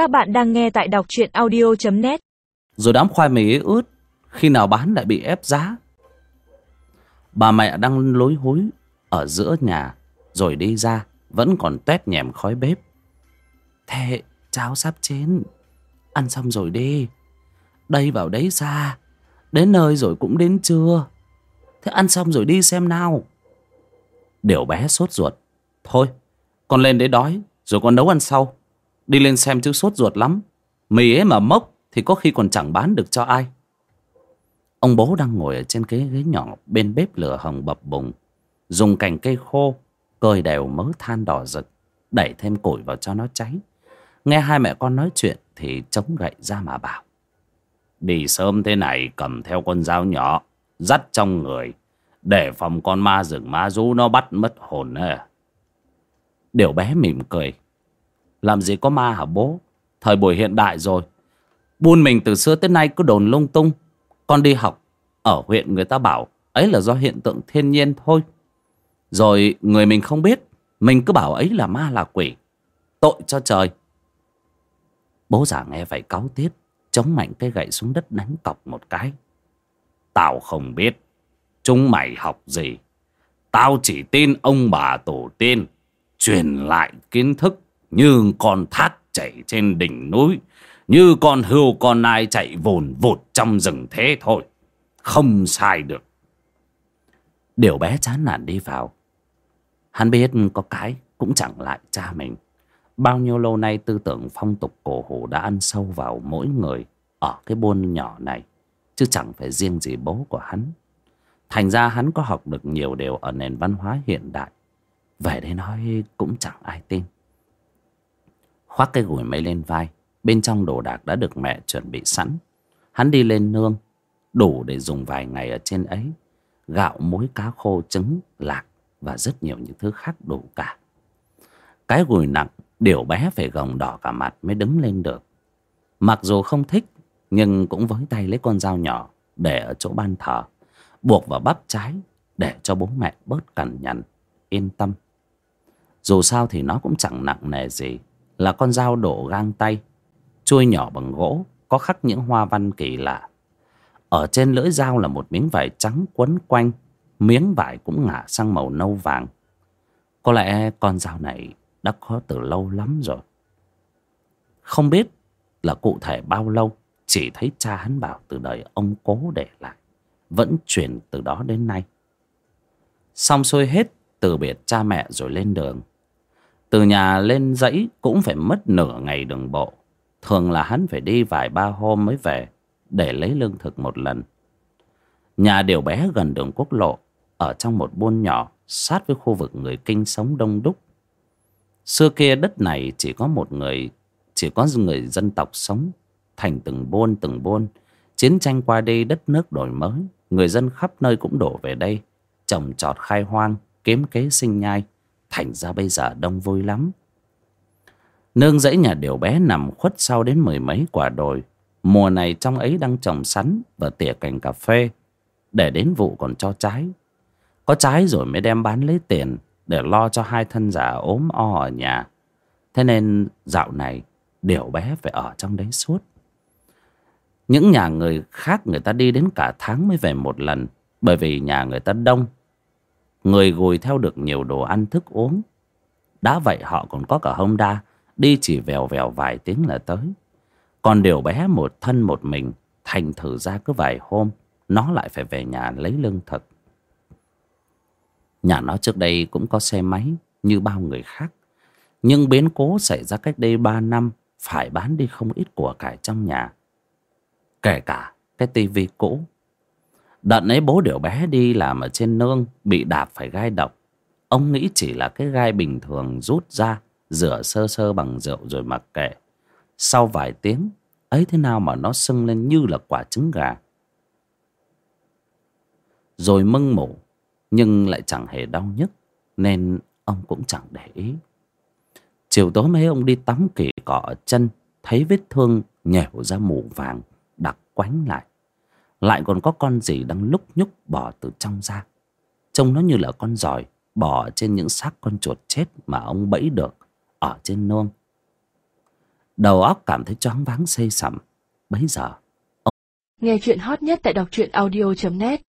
Các bạn đang nghe tại đọc truyện audio.net Rồi đám khoai mì ướt, Khi nào bán lại bị ép giá. Bà mẹ đang lối hối Ở giữa nhà, Rồi đi ra, Vẫn còn tét nhèm khói bếp. Thế cháo sắp chín. Ăn xong rồi đi. Đây vào đấy xa, Đến nơi rồi cũng đến trưa. Thế ăn xong rồi đi xem nào. Điều bé sốt ruột. Thôi, con lên đấy đói, Rồi con nấu ăn sau. Đi lên xem chứ sốt ruột lắm. Mì ấy mà mốc Thì có khi còn chẳng bán được cho ai. Ông bố đang ngồi ở trên cái ghế nhỏ Bên bếp lửa hồng bập bùng, Dùng cành cây khô, Cơi đều mớ than đỏ rực, Đẩy thêm củi vào cho nó cháy. Nghe hai mẹ con nói chuyện Thì chống gậy ra mà bảo, Đi sớm thế này, cầm theo con dao nhỏ, Dắt trong người, Để phòng con ma rừng ma rú nó bắt mất hồn à. Điều bé mỉm cười làm gì có ma hả bố? Thời buổi hiện đại rồi. Buôn mình từ xưa tới nay cứ đồn lung tung. Con đi học, Ở huyện người ta bảo, Ấy là do hiện tượng thiên nhiên thôi. Rồi người mình không biết, Mình cứ bảo ấy là ma là quỷ. Tội cho trời. Bố già nghe vậy cáu tiết, Chống mạnh cái gậy xuống đất đánh cọc một cái. Tao không biết, Chúng mày học gì? Tao chỉ tin ông bà tổ tiên, Truyền lại kiến thức. Như con thác chảy trên đỉnh núi, Như con hươu con nai chạy vồn vụt trong rừng thế thôi. Không sai được. Điều bé chán nản đi vào. Hắn biết có cái cũng chẳng lại cha mình. Bao nhiêu lâu nay tư tưởng phong tục cổ hủ đã ăn sâu vào mỗi người Ở cái buôn nhỏ này, Chứ chẳng phải riêng gì bố của hắn. Thành ra hắn có học được nhiều điều ở nền văn hóa hiện đại. Về đây nói cũng chẳng ai tin. Khoác cái gùi mây lên vai. Bên trong đồ đạc đã được mẹ chuẩn bị sẵn. Hắn đi lên nương Đủ để dùng vài ngày ở trên ấy. Gạo, muối, cá khô, trứng, lạc Và rất nhiều những thứ khác đủ cả. Cái gùi nặng Điều bé phải gồng đỏ cả mặt mới đứng lên được. Mặc dù không thích Nhưng cũng với tay lấy con dao nhỏ Để ở chỗ ban thờ Buộc vào bắp trái Để cho bố mẹ bớt cằn nhằn Yên tâm. Dù sao thì nó cũng chẳng nặng nề gì. Là con dao đổ gang tay Chuôi nhỏ bằng gỗ, Có khắc những hoa văn kỳ lạ. Ở trên lưỡi dao là một miếng vải trắng quấn quanh, Miếng vải cũng ngả sang màu nâu vàng. Có lẽ con dao này đã có từ lâu lắm rồi. Không biết là cụ thể bao lâu, Chỉ thấy cha hắn bảo từ đời ông cố để lại, Vẫn truyền từ đó đến nay. Xong xuôi hết từ biệt cha mẹ rồi lên đường. Từ nhà lên dãy cũng phải mất nửa ngày đường bộ. Thường là hắn phải đi vài ba hôm mới về, Để lấy lương thực một lần. Nhà đều bé gần đường quốc lộ, Ở trong một buôn nhỏ, Sát với khu vực người kinh sống đông đúc. Xưa kia đất này chỉ có một người, Chỉ có người dân tộc sống, Thành từng buôn từng buôn. Chiến tranh qua đi, đất nước đổi mới, Người dân khắp nơi cũng đổ về đây, Trồng trọt khai hoang, Kiếm kế sinh nhai. Thành ra bây giờ đông vui lắm Nương dãy nhà điều bé nằm khuất sau đến mười mấy quả đồi Mùa này trong ấy đang trồng sắn Và tỉa cành cà phê, Để đến vụ còn cho trái Có trái rồi mới đem bán lấy tiền để lo cho hai thân già ốm o ở nhà. Thế nên dạo này, Điều bé phải ở trong đấy suốt. Những nhà người khác người ta đi đến cả tháng mới về một lần, bởi vì nhà người ta đông. Người gùi theo được nhiều đồ ăn thức uống. Đã vậy họ còn có cả Honda đi chỉ vèo vèo vài tiếng là tới. Còn Điều bé một thân một mình, thành thử ra cứ vài hôm, nó lại phải về nhà lấy lương thực. Nhà nó trước đây cũng có xe máy như bao người khác. Nhưng biến cố xảy ra cách đây ba năm, phải bán đi không ít của cải trong nhà. Kể cả cái tivi cũ. Đợt ấy bố điều bé đi làm ở trên nương, bị đạp phải gai độc. Ông nghĩ chỉ là cái gai bình thường rút ra, rửa sơ sơ bằng rượu rồi mặc kệ. Sau vài tiếng, ấy thế nào mà nó sưng lên như là quả trứng gà. Rồi mưng mủ, nhưng lại chẳng hề đau nhức, nên ông cũng chẳng để ý chiều tối mấy ông đi tắm kỳ cọ chân, thấy vết thương nhẻo ra mù vàng, đặc quánh lại lại còn có con gì đang lúc nhúc bò từ trong ra? Trông nó như là con giòi bò trên những xác con chuột chết mà ông bẫy được, ở trên nương đầu óc cảm thấy choáng váng xây sẩm bấy giờ, Nghe chuyện hot nhất tại đọc truyện audio.net